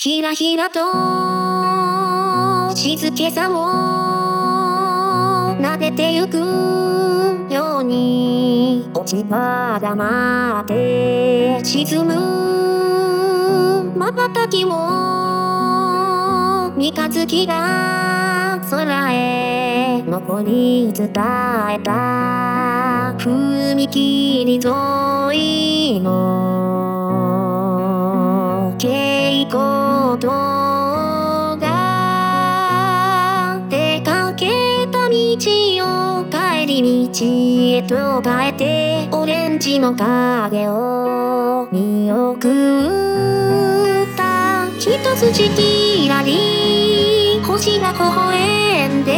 ひらひらと静けさを撫でてゆくように落ち葉が舞って沈む瞬きも三日月が空へ残り伝えた踏切沿いの。光灯が出かけた道を帰り道へと変えてオレンジの影を見送った一筋きらり星が微笑んで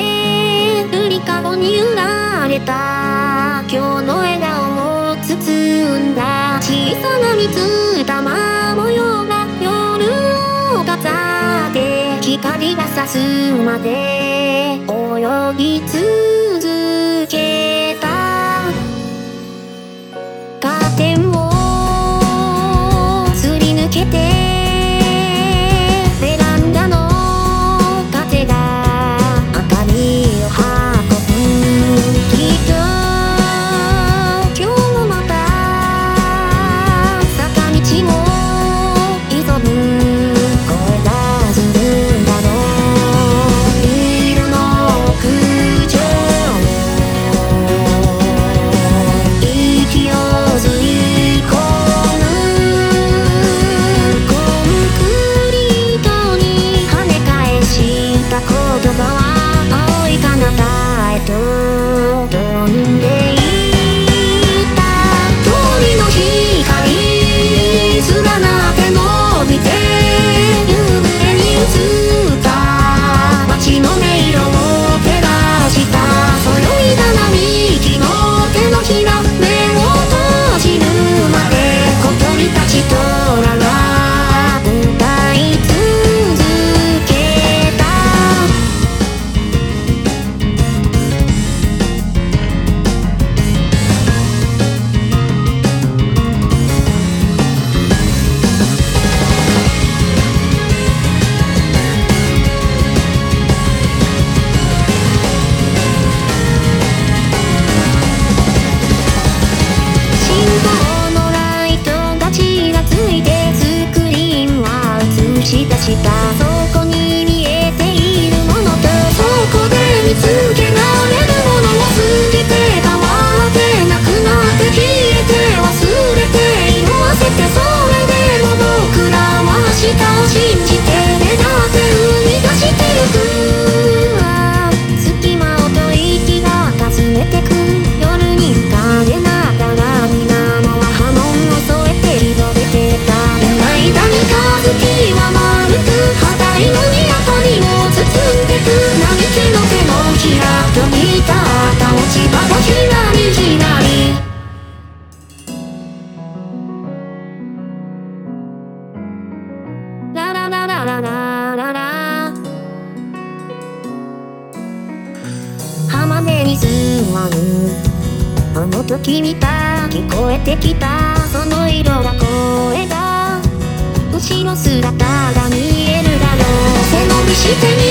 ゆりかごに揺られた今日の笑顔を包んだ小さな水光が差すまで泳ぎ続と見た赤落ち葉がひらり。ひらりラララララララ。ラ浜辺に座る。あの時見た。聞こえてきた。その色が声だ。後ろ姿が見えるだろう。背伸びして握